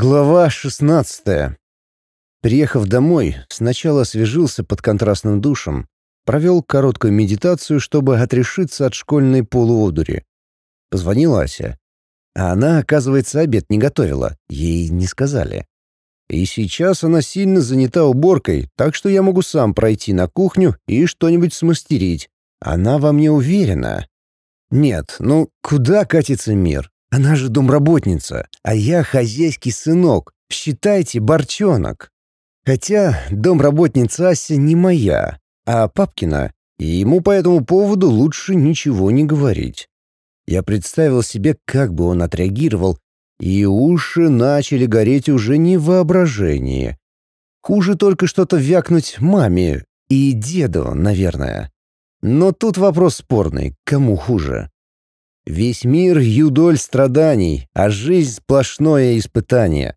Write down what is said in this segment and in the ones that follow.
Глава 16. Приехав домой, сначала освежился под контрастным душем, провел короткую медитацию, чтобы отрешиться от школьной полуодури. Позвонила Ася. А она, оказывается, обед не готовила, ей не сказали. И сейчас она сильно занята уборкой, так что я могу сам пройти на кухню и что-нибудь смастерить. Она во мне уверена. Нет, ну куда катится мир? Она же домработница, а я хозяйский сынок, считайте, борчонок. Хотя домработница Ася не моя, а папкина, и ему по этому поводу лучше ничего не говорить. Я представил себе, как бы он отреагировал, и уши начали гореть уже не в воображении. Хуже только что-то вякнуть маме и деду, наверное. Но тут вопрос спорный, кому хуже? Весь мир — юдоль страданий, а жизнь — сплошное испытание.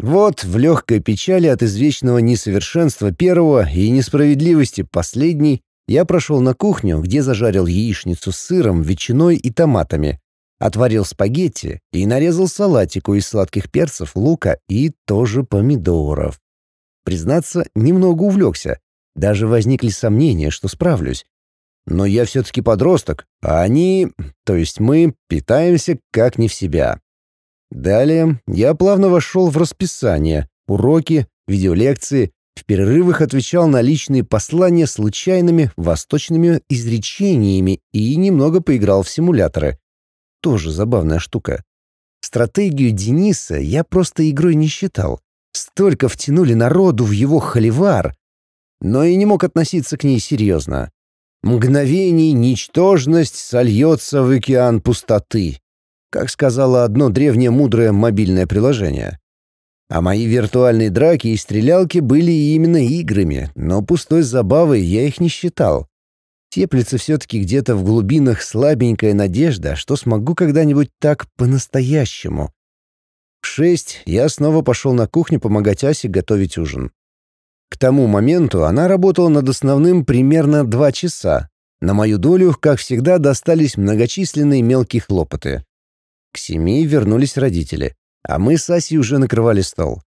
Вот в легкой печали от извечного несовершенства первого и несправедливости последней я прошел на кухню, где зажарил яичницу с сыром, ветчиной и томатами, отварил спагетти и нарезал салатику из сладких перцев, лука и тоже помидоров. Признаться, немного увлекся. Даже возникли сомнения, что справлюсь. Но я все-таки подросток, а они, то есть мы, питаемся как не в себя. Далее я плавно вошел в расписание, уроки, видеолекции, в перерывах отвечал на личные послания случайными восточными изречениями и немного поиграл в симуляторы. Тоже забавная штука. Стратегию Дениса я просто игрой не считал. Столько втянули народу в его холивар, но и не мог относиться к ней серьезно мгновений ничтожность сольется в океан пустоты, как сказала одно древнее мудрое мобильное приложение. А мои виртуальные драки и стрелялки были именно играми, но пустой забавой я их не считал. Теплится все-таки где-то в глубинах слабенькая надежда, что смогу когда-нибудь так по-настоящему. В шесть я снова пошел на кухню помогать Асе готовить ужин. К тому моменту она работала над основным примерно два часа. На мою долю, как всегда, достались многочисленные мелкие хлопоты. К семи вернулись родители, а мы с Асей уже накрывали стол.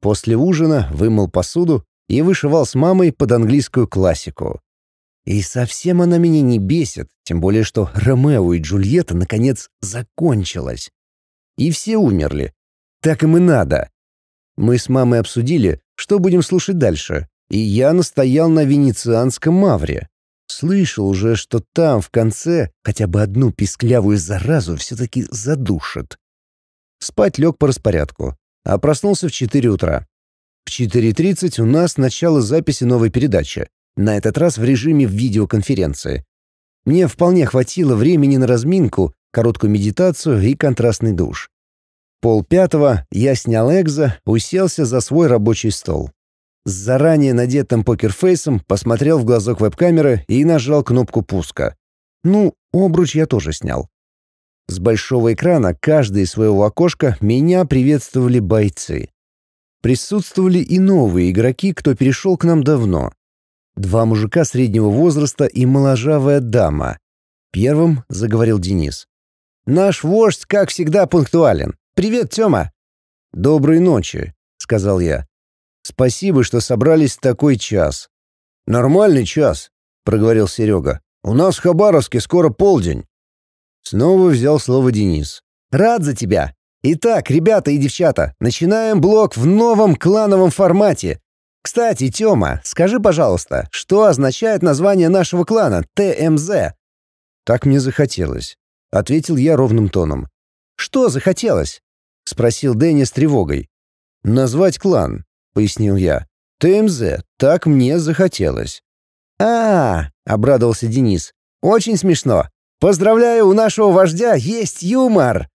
После ужина вымыл посуду и вышивал с мамой под английскую классику. И совсем она меня не бесит, тем более что Ромео и Джульетта наконец закончилась. И все умерли. Так им и надо. Мы с мамой обсудили, что будем слушать дальше, и я настоял на венецианском мавре. Слышал уже, что там в конце хотя бы одну писклявую заразу все-таки задушат. Спать лег по распорядку, а проснулся в 4 утра. В 4.30 у нас начало записи новой передачи, на этот раз в режиме видеоконференции. Мне вполне хватило времени на разминку, короткую медитацию и контрастный душ. Пол пятого я снял экзо, уселся за свой рабочий стол. С заранее надетым покерфейсом посмотрел в глазок веб-камеры и нажал кнопку пуска. Ну, обруч я тоже снял. С большого экрана, каждый из своего окошка, меня приветствовали бойцы. Присутствовали и новые игроки, кто перешел к нам давно. Два мужика среднего возраста и моложавая дама. Первым заговорил Денис. «Наш вождь, как всегда, пунктуален. «Привет, Тёма!» «Доброй ночи», — сказал я. «Спасибо, что собрались в такой час». «Нормальный час», — проговорил Серега. «У нас в Хабаровске скоро полдень». Снова взял слово Денис. «Рад за тебя. Итак, ребята и девчата, начинаем блок в новом клановом формате. Кстати, Тёма, скажи, пожалуйста, что означает название нашего клана ТМЗ?» «Так мне захотелось», — ответил я ровным тоном. «Что захотелось?» — спросил Дэнни с тревогой. «Назвать клан», — пояснил я. «ТМЗ, так мне захотелось». «А, -а, -а обрадовался Денис. «Очень смешно. Поздравляю, у нашего вождя есть юмор!»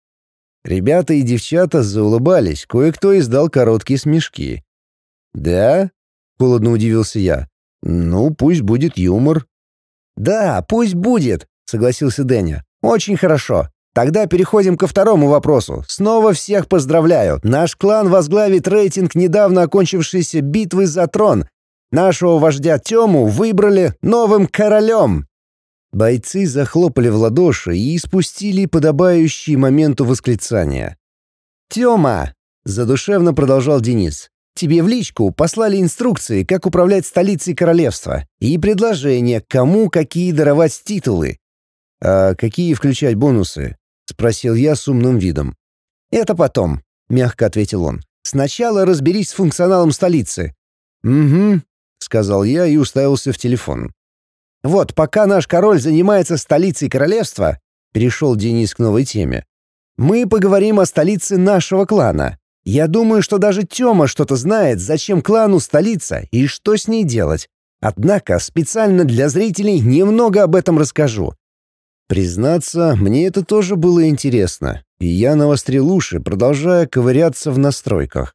Ребята и девчата заулыбались, кое-кто издал короткие смешки. «Да?» — холодно удивился я. «Ну, пусть будет юмор». «Да, пусть будет», — согласился Дэнни. «Очень хорошо. Тогда переходим ко второму вопросу. Снова всех поздравляю. Наш клан возглавит рейтинг недавно окончившейся битвы за трон. Нашего вождя Тему выбрали новым королем. Бойцы захлопали в ладоши и испустили подобающие моменту восклицания. «Тема!» Задушевно продолжал Денис. Тебе в личку послали инструкции, как управлять столицей королевства, и предложение, кому какие даровать титулы. «А какие включать бонусы?» — спросил я с умным видом. «Это потом», — мягко ответил он. «Сначала разберись с функционалом столицы». «Угу», — сказал я и уставился в телефон. «Вот, пока наш король занимается столицей королевства», — перешел Денис к новой теме, «мы поговорим о столице нашего клана. Я думаю, что даже Тёма что-то знает, зачем клану столица и что с ней делать. Однако специально для зрителей немного об этом расскажу. Признаться, мне это тоже было интересно, и я навострил уши, продолжая ковыряться в настройках.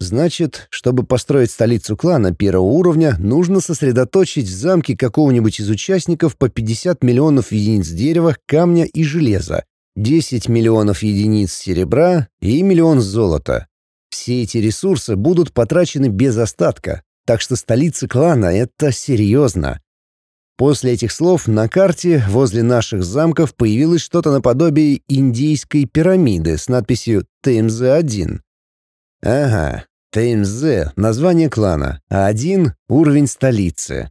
Значит, чтобы построить столицу клана первого уровня, нужно сосредоточить в замке какого-нибудь из участников по 50 миллионов единиц дерева, камня и железа, 10 миллионов единиц серебра и миллион золота. Все эти ресурсы будут потрачены без остатка, так что столица клана — это серьезно. После этих слов на карте возле наших замков появилось что-то наподобие индийской пирамиды с надписью ТМЗ-1. Ага, ТМЗ — название клана, а один — уровень столицы.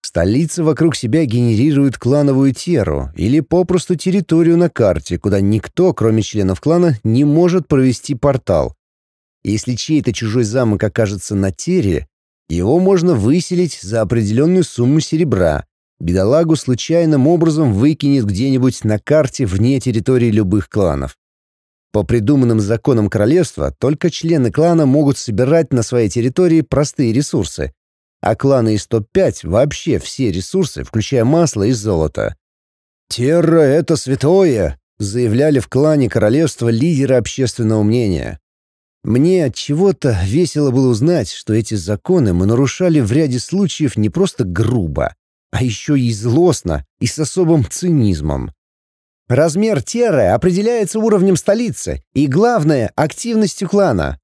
Столица вокруг себя генерирует клановую теру или попросту территорию на карте, куда никто, кроме членов клана, не может провести портал. Если чей-то чужой замок окажется на тере, его можно выселить за определенную сумму серебра. Бедолагу случайным образом выкинет где-нибудь на карте вне территории любых кланов. По придуманным законам королевства только члены клана могут собирать на своей территории простые ресурсы, а кланы из топ-5 вообще все ресурсы, включая масло и золото. «Терра — это святое!» — заявляли в клане королевства лидеры общественного мнения. Мне от чего-то весело было узнать, что эти законы мы нарушали в ряде случаев не просто грубо, а еще и злостно и с особым цинизмом. Размер терры определяется уровнем столицы и, главное, активностью клана.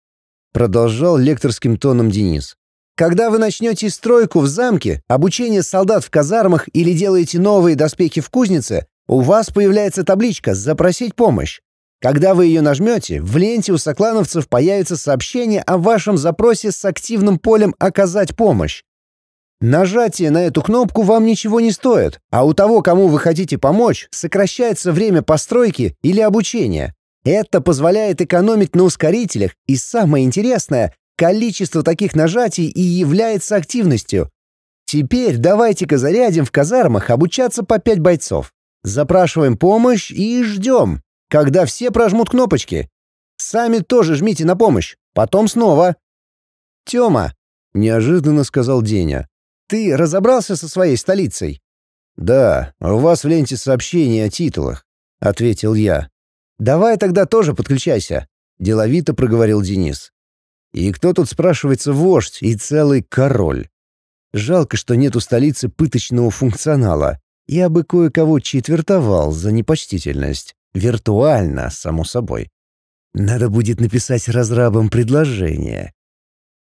Продолжал лекторским тоном Денис. Когда вы начнете стройку в замке, обучение солдат в казармах или делаете новые доспехи в кузнице, у вас появляется табличка «Запросить помощь». Когда вы ее нажмете, в ленте у соклановцев появится сообщение о вашем запросе с активным полем «Оказать помощь». Нажатие на эту кнопку вам ничего не стоит, а у того, кому вы хотите помочь, сокращается время постройки или обучения. Это позволяет экономить на ускорителях, и самое интересное, количество таких нажатий и является активностью. Теперь давайте-ка зарядим в казармах обучаться по пять бойцов. Запрашиваем помощь и ждем когда все прожмут кнопочки. Сами тоже жмите на помощь, потом снова. Тёма, неожиданно сказал Деня, ты разобрался со своей столицей? Да, у вас в ленте сообщения о титулах, ответил я. Давай тогда тоже подключайся, деловито проговорил Денис. И кто тут спрашивается вождь и целый король? Жалко, что нет у столицы пыточного функционала. Я бы кое-кого четвертовал за непочтительность. Виртуально, само собой. Надо будет написать разрабам предложение.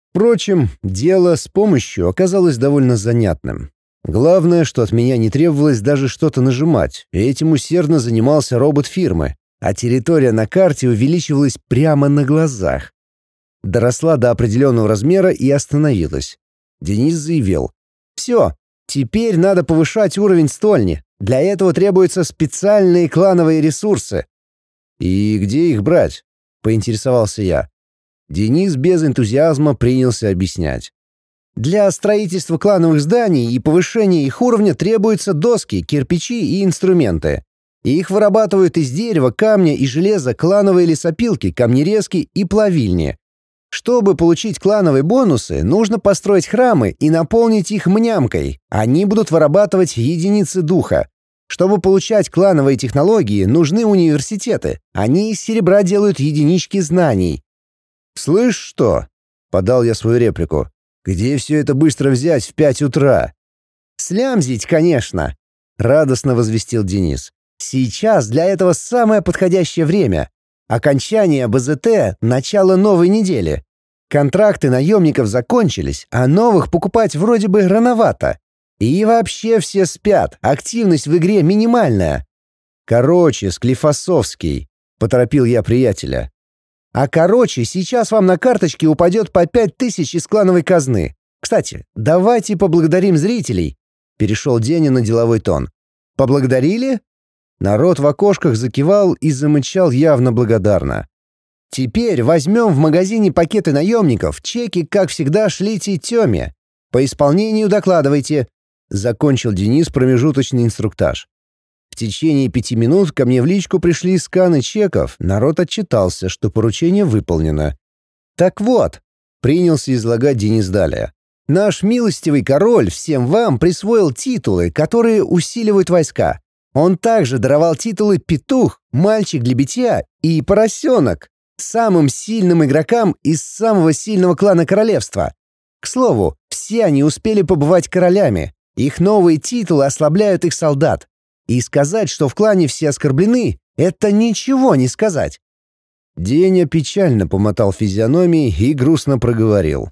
Впрочем, дело с помощью оказалось довольно занятным. Главное, что от меня не требовалось даже что-то нажимать, и этим усердно занимался робот фирмы, а территория на карте увеличивалась прямо на глазах. Доросла до определенного размера и остановилась. Денис заявил. «Все, теперь надо повышать уровень стольни. Для этого требуются специальные клановые ресурсы. И где их брать? поинтересовался я. Денис без энтузиазма принялся объяснять. Для строительства клановых зданий и повышения их уровня требуются доски, кирпичи и инструменты. Их вырабатывают из дерева, камня и железа клановые лесопилки, камнерезки и плавильни. Чтобы получить клановые бонусы, нужно построить храмы и наполнить их мнямкой. Они будут вырабатывать единицы духа. Чтобы получать клановые технологии, нужны университеты. Они из серебра делают единички знаний. «Слышь, что?» — подал я свою реплику. «Где все это быстро взять в пять утра?» «Слямзить, конечно!» — радостно возвестил Денис. «Сейчас для этого самое подходящее время. Окончание БЗТ — начало новой недели. Контракты наемников закончились, а новых покупать вроде бы рановато. И вообще все спят, активность в игре минимальная. Короче, Склифосовский, — поторопил я приятеля. А короче, сейчас вам на карточке упадет по пять тысяч из клановой казны. Кстати, давайте поблагодарим зрителей. Перешел Деня на деловой тон. Поблагодарили? Народ в окошках закивал и замычал явно благодарно. Теперь возьмем в магазине пакеты наемников, чеки, как всегда, шлите Тёме. По исполнению докладывайте. Закончил Денис промежуточный инструктаж. В течение пяти минут ко мне в личку пришли сканы чеков, народ отчитался, что поручение выполнено. «Так вот», — принялся излагать Денис далее, «наш милостивый король всем вам присвоил титулы, которые усиливают войска. Он также даровал титулы «Петух», «Мальчик для битья» и «Поросенок» самым сильным игрокам из самого сильного клана королевства. К слову, все они успели побывать королями. Их новые титулы ослабляют их солдат. И сказать, что в клане все оскорблены, это ничего не сказать. Деня печально помотал физиономией и грустно проговорил.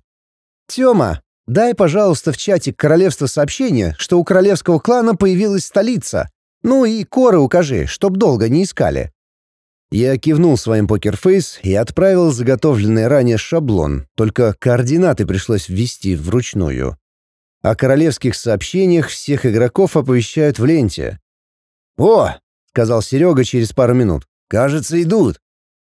«Тёма, дай, пожалуйста, в чатик королевства сообщение, что у королевского клана появилась столица. Ну и коры укажи, чтоб долго не искали». Я кивнул своим покерфейс и отправил заготовленный ранее шаблон, только координаты пришлось ввести вручную. О королевских сообщениях всех игроков оповещают в ленте. «О!» — сказал Серега через пару минут. «Кажется, идут».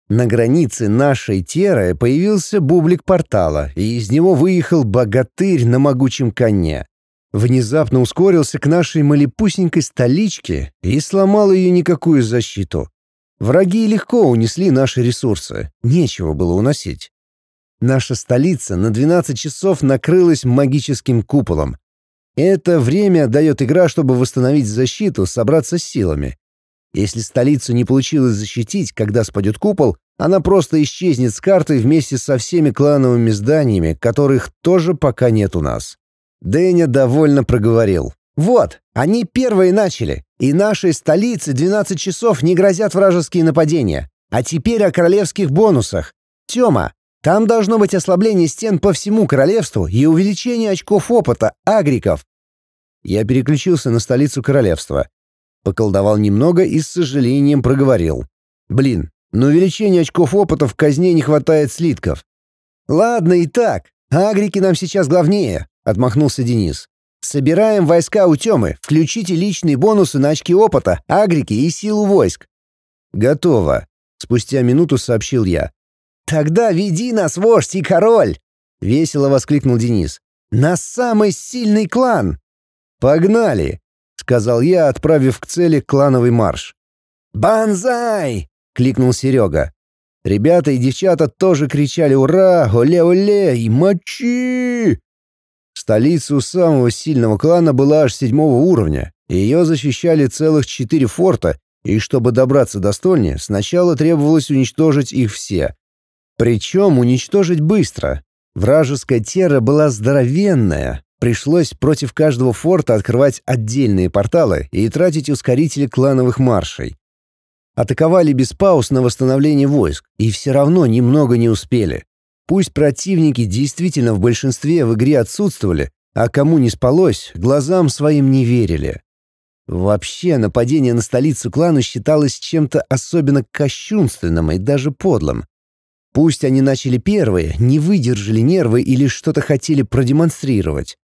На границе нашей теры появился бублик портала, и из него выехал богатырь на могучем коне. Внезапно ускорился к нашей малепусенькой столичке и сломал ее никакую защиту. Враги легко унесли наши ресурсы, нечего было уносить. Наша столица на 12 часов накрылась магическим куполом, это время дает игра, чтобы восстановить защиту, собраться с силами. Если столицу не получилось защитить, когда спадет купол, она просто исчезнет с карты вместе со всеми клановыми зданиями, которых тоже пока нет у нас. Дэня довольно проговорил. «Вот, они первые начали, и нашей столице 12 часов не грозят вражеские нападения. А теперь о королевских бонусах. Тёма, там должно быть ослабление стен по всему королевству и увеличение очков опыта, агриков. Я переключился на столицу королевства. Поколдовал немного и с сожалением проговорил. Блин, на увеличение очков опыта в казне не хватает слитков. Ладно и так, агрики нам сейчас главнее, отмахнулся Денис. Собираем войска у Тёмы, включите личные бонусы на очки опыта, агрики и силу войск. Готово, спустя минуту сообщил я. «Тогда веди нас, вождь и король!» — весело воскликнул Денис. «На самый сильный клан!» «Погнали!» — сказал я, отправив к цели клановый марш. «Бонзай!» — кликнул Серега. Ребята и девчата тоже кричали «Ура! Оле-оле!» и «Мочи!». Столица у самого сильного клана была аж седьмого уровня, ее защищали целых четыре форта, и чтобы добраться до стольни, сначала требовалось уничтожить их все. Причем уничтожить быстро. Вражеская тера была здоровенная. Пришлось против каждого форта открывать отдельные порталы и тратить ускорители клановых маршей. Атаковали без пауз на восстановление войск, и все равно немного не успели. Пусть противники действительно в большинстве в игре отсутствовали, а кому не спалось, глазам своим не верили. Вообще, нападение на столицу клана считалось чем-то особенно кощунственным и даже подлым. Пусть они начали первые, не выдержали нервы или что-то хотели продемонстрировать.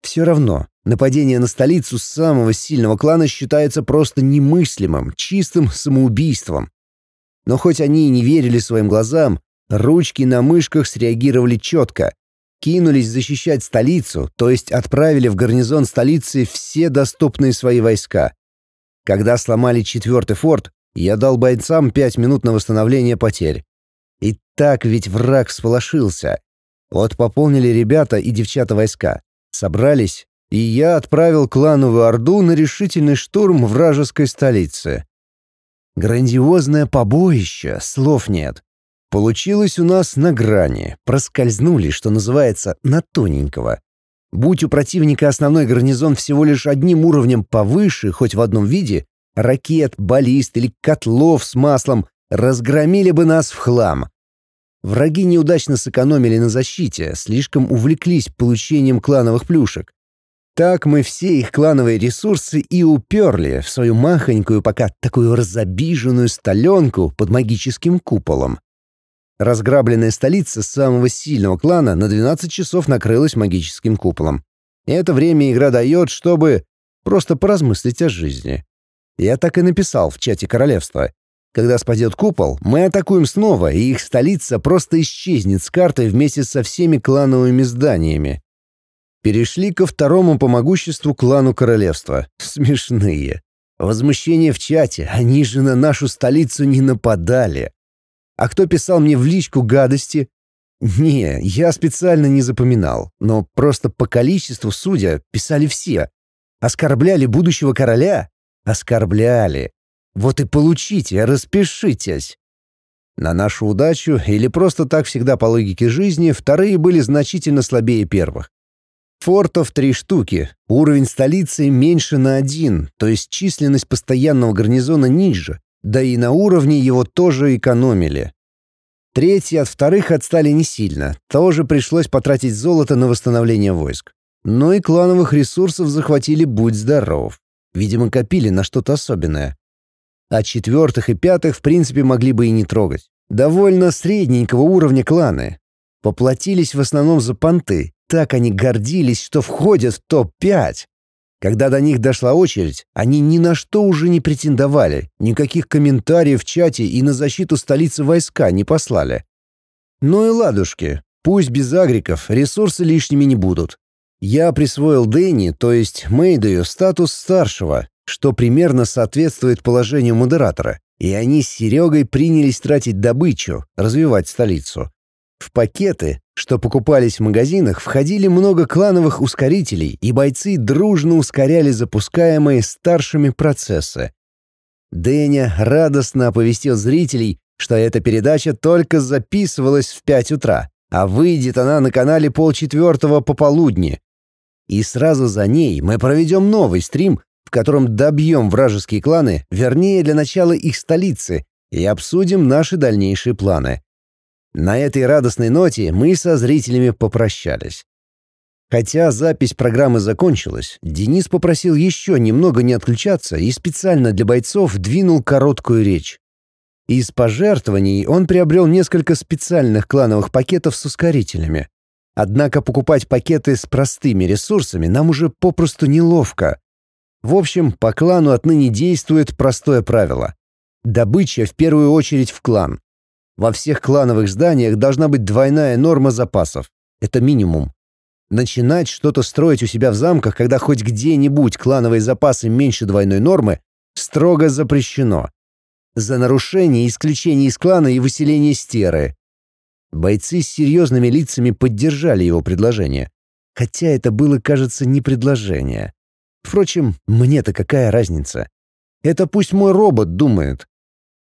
Все равно, нападение на столицу самого сильного клана считается просто немыслимым, чистым самоубийством. Но хоть они и не верили своим глазам, ручки на мышках среагировали четко. Кинулись защищать столицу, то есть отправили в гарнизон столицы все доступные свои войска. Когда сломали четвертый форт, я дал бойцам пять минут на восстановление потерь. И так ведь враг сполошился. Вот пополнили ребята и девчата войска. Собрались, и я отправил клановую орду на решительный штурм вражеской столицы. Грандиозное побоище, слов нет. Получилось у нас на грани, проскользнули, что называется, на тоненького. Будь у противника основной гарнизон всего лишь одним уровнем повыше, хоть в одном виде, ракет, баллист или котлов с маслом, разгромили бы нас в хлам. Враги неудачно сэкономили на защите, слишком увлеклись получением клановых плюшек. Так мы все их клановые ресурсы и уперли в свою махонькую, пока такую разобиженную столенку под магическим куполом. Разграбленная столица самого сильного клана на 12 часов накрылась магическим куполом. Это время игра дает, чтобы просто поразмыслить о жизни. Я так и написал в чате королевства. Когда спадет купол, мы атакуем снова, и их столица просто исчезнет с карты вместе со всеми клановыми зданиями. Перешли ко второму по могуществу клану королевства. Смешные. Возмущение в чате, они же на нашу столицу не нападали. А кто писал мне в личку гадости? Не, я специально не запоминал, но просто по количеству, судя, писали все. Оскорбляли будущего короля? Оскорбляли. Вот и получите, распишитесь. На нашу удачу, или просто так всегда по логике жизни, вторые были значительно слабее первых. Фортов три штуки, уровень столицы меньше на один, то есть численность постоянного гарнизона ниже, да и на уровне его тоже экономили. Третьи от вторых отстали не сильно, тоже пришлось потратить золото на восстановление войск. Но и клановых ресурсов захватили будь здоров. Видимо, копили на что-то особенное. А четвертых и пятых в принципе могли бы и не трогать. Довольно средненького уровня кланы. Поплатились в основном за понты. Так они гордились, что входят в топ-5. Когда до них дошла очередь, они ни на что уже не претендовали, никаких комментариев в чате и на защиту столицы войска не послали. Ну и ладушки, пусть без агриков, ресурсы лишними не будут. Я присвоил Дэнни, то есть Мэйдою, статус старшего, что примерно соответствует положению модератора, и они с Серегой принялись тратить добычу, развивать столицу. В пакеты, что покупались в магазинах, входили много клановых ускорителей, и бойцы дружно ускоряли запускаемые старшими процессы. Дэня радостно оповестил зрителей, что эта передача только записывалась в 5 утра, а выйдет она на канале полчетвертого пополудни. И сразу за ней мы проведем новый стрим, в котором добьем вражеские кланы, вернее, для начала их столицы, и обсудим наши дальнейшие планы. На этой радостной ноте мы со зрителями попрощались. Хотя запись программы закончилась, Денис попросил еще немного не отключаться и специально для бойцов двинул короткую речь. Из пожертвований он приобрел несколько специальных клановых пакетов с ускорителями. Однако покупать пакеты с простыми ресурсами нам уже попросту неловко. В общем, по клану отныне действует простое правило. Добыча в первую очередь в клан. Во всех клановых зданиях должна быть двойная норма запасов. Это минимум. Начинать что-то строить у себя в замках, когда хоть где-нибудь клановые запасы меньше двойной нормы, строго запрещено. За нарушение исключение из клана и выселение стеры. Бойцы с серьезными лицами поддержали его предложение. Хотя это было, кажется, не предложение. Впрочем, мне-то какая разница? Это пусть мой робот думает.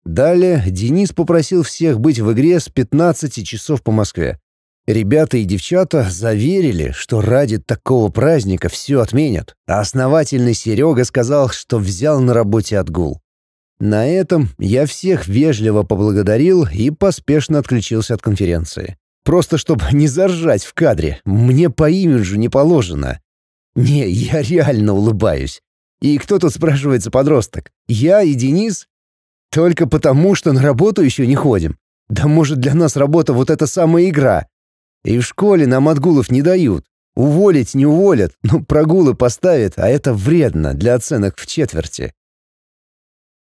Далее Денис попросил всех быть в игре с 15 часов по Москве. Ребята и девчата заверили, что ради такого праздника все отменят, а основательный Серега сказал, что взял на работе отгул. На этом я всех вежливо поблагодарил и поспешно отключился от конференции. Просто чтобы не заржать в кадре, мне по имиджу не положено. Не, я реально улыбаюсь. И кто тут спрашивается подросток? Я и Денис? Только потому, что на работу еще не ходим. Да может для нас работа вот эта самая игра. И в школе нам отгулов не дают. Уволить не уволят, но прогулы поставят, а это вредно для оценок в четверти.